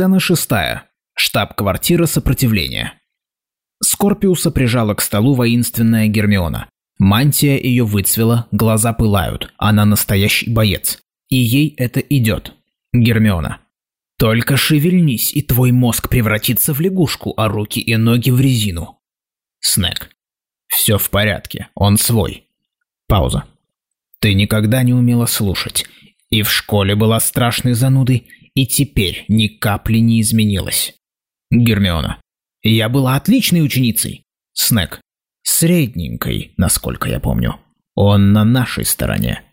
Сцена шестая. Штаб-квартира сопротивления. Скорпиуса прижала к столу воинственная Гермиона. Мантия ее выцвела, глаза пылают. Она настоящий боец. И ей это идет. Гермиона. Только шевельнись, и твой мозг превратится в лягушку, а руки и ноги в резину. Снег. Все в порядке, он свой. Пауза. Ты никогда не умела слушать. И в школе была страшной занудой, и теперь ни капли не изменилась. Гермиона. Я была отличной ученицей. Снег. Средненькой, насколько я помню. Он на нашей стороне.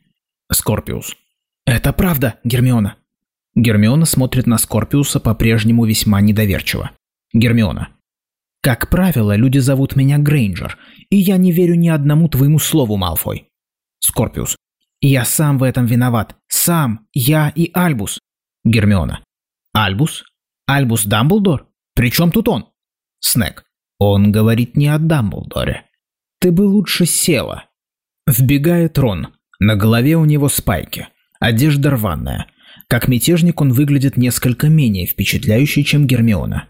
Скорпиус. Это правда, Гермиона. Гермиона смотрит на Скорпиуса по-прежнему весьма недоверчиво. Гермиона. Как правило, люди зовут меня Грейнджер, и я не верю ни одному твоему слову, Малфой. Скорпиус. Я сам в этом виноват. Сам. Я и Альбус. Гермиона. Альбус? Альбус Дамблдор? При чем тут он? Снег. Он говорит не о Дамблдоре. Ты бы лучше села. Вбегает Рон. На голове у него спайки. Одежда рваная. Как мятежник он выглядит несколько менее впечатляющий, чем Гермиона.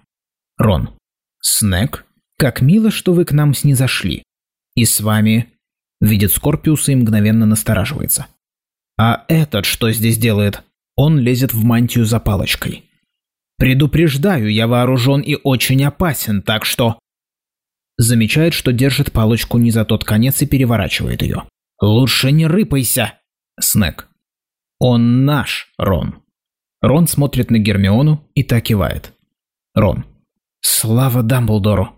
Рон. Снег? Как мило, что вы к нам снизошли. И с вами Видит Скорпиуса и мгновенно настораживается. «А этот что здесь делает?» Он лезет в мантию за палочкой. «Предупреждаю, я вооружен и очень опасен, так что...» Замечает, что держит палочку не за тот конец и переворачивает ее. «Лучше не рыпайся!» Снег. «Он наш, Рон». Рон смотрит на Гермиону и так кивает. Рон. «Слава Дамблдору!»